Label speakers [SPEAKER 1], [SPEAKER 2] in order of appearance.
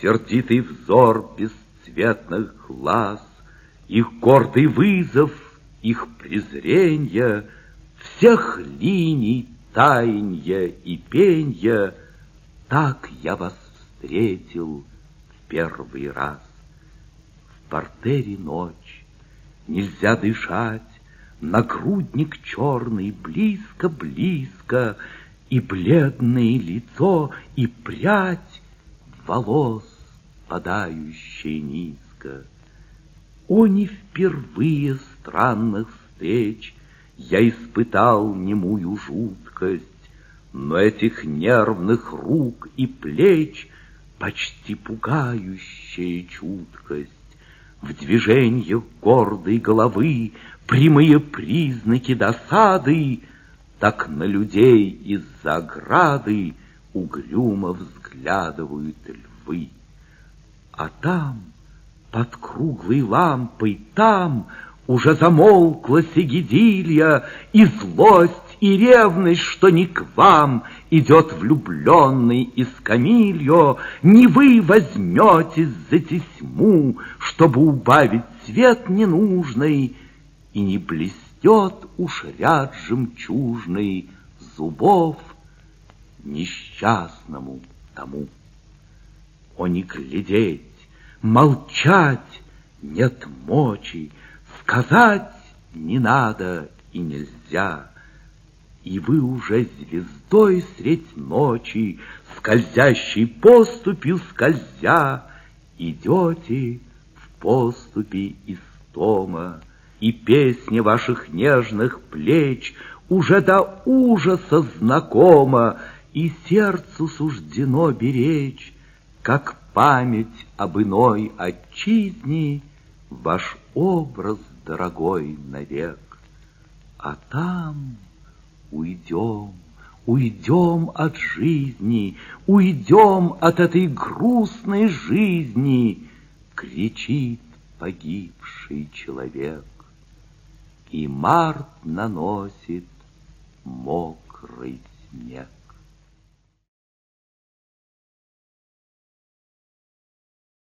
[SPEAKER 1] Сердитый взор бесцветных глаз, Их гордый вызов, их презренье, Всех линий таянья и пенья, Так я вас встретил в первый раз. В портере ночь, нельзя дышать, Нагрудник черный близко-близко, И бледное лицо, и прядь волос, падающая низко. О, не впервые странных встреч Я испытал немую жуткость, Но этих нервных рук и плеч Почти пугающая чуткость. В движениях гордой головы Прямые признаки досады, Так на людей из-за ограды Угрюмо взглядывают львы. А там, под круглой лампой, там Уже замолкла сигидилья, И злость, и ревность, что не к вам Идет влюбленный из Камильо, Не вы возьметесь за тесьму, Чтобы убавить цвет ненужный, И не блестет уж ряд жемчужный Зубов несчастному тому. О, не глядеть, молчать нет мочи, Сказать не надо и нельзя. И вы уже звездой средь ночи, Скользящей поступью скользя, Идете в поступе истома, И песня ваших нежных плеч Уже до ужаса знакома, И сердцу суждено беречь как память об иной отчизне, Ваш образ дорогой навек. А там уйдем, уйдем от жизни, Уйдем от этой грустной жизни, Кричит погибший человек. И март наносит мокрый снег.